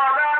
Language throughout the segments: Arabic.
ولا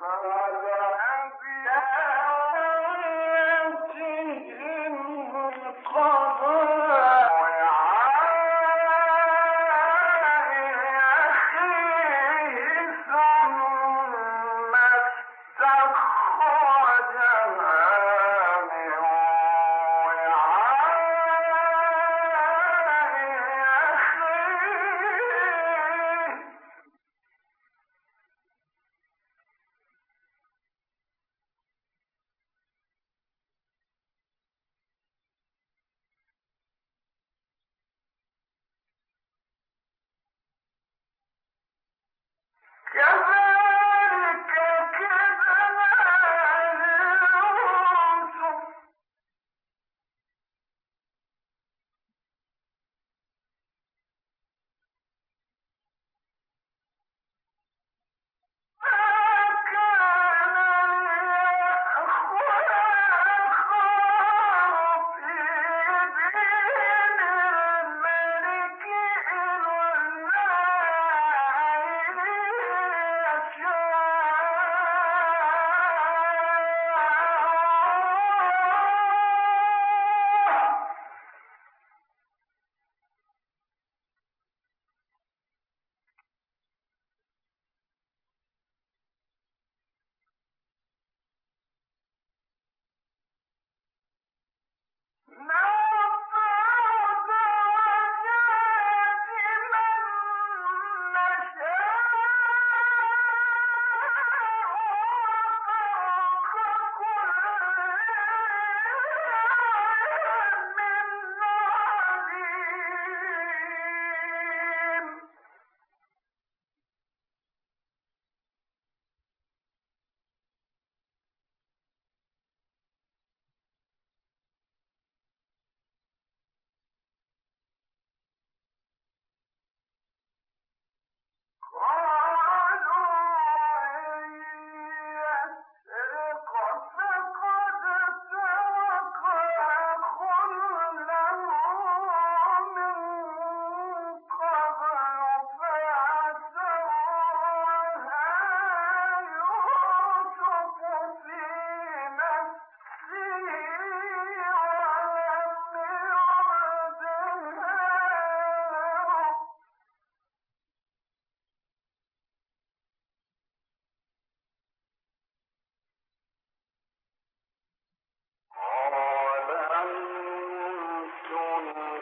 قال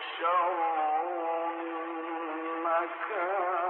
شر مكان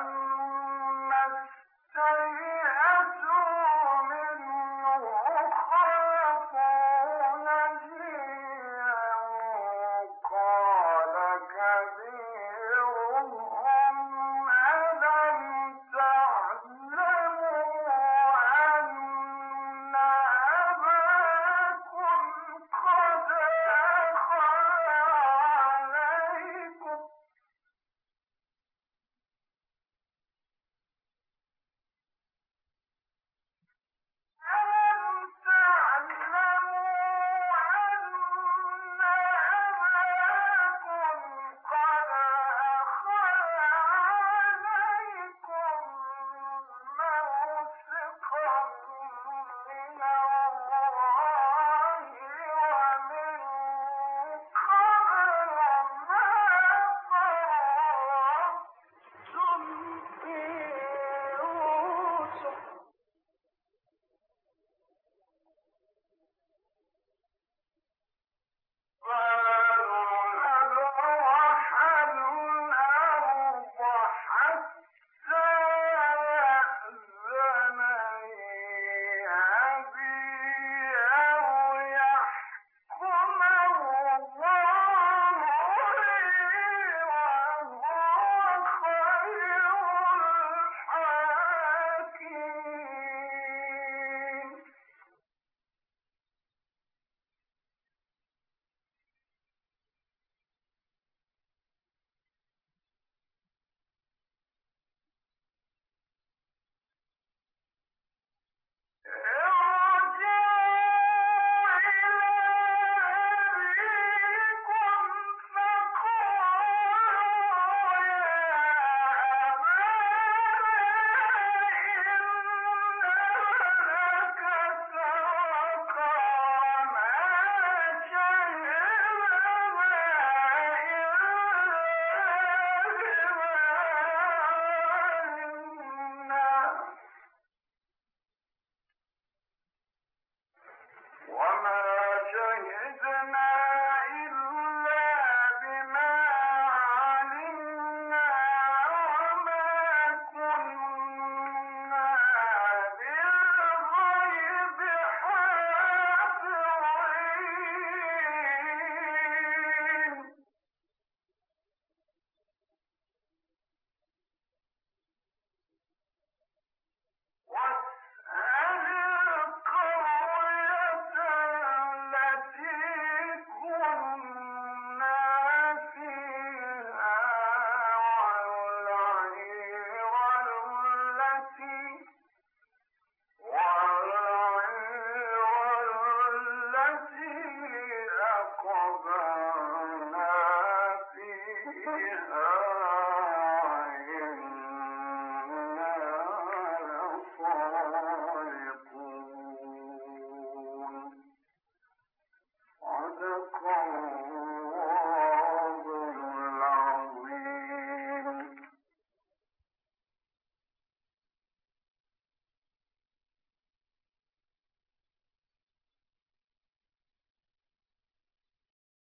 أن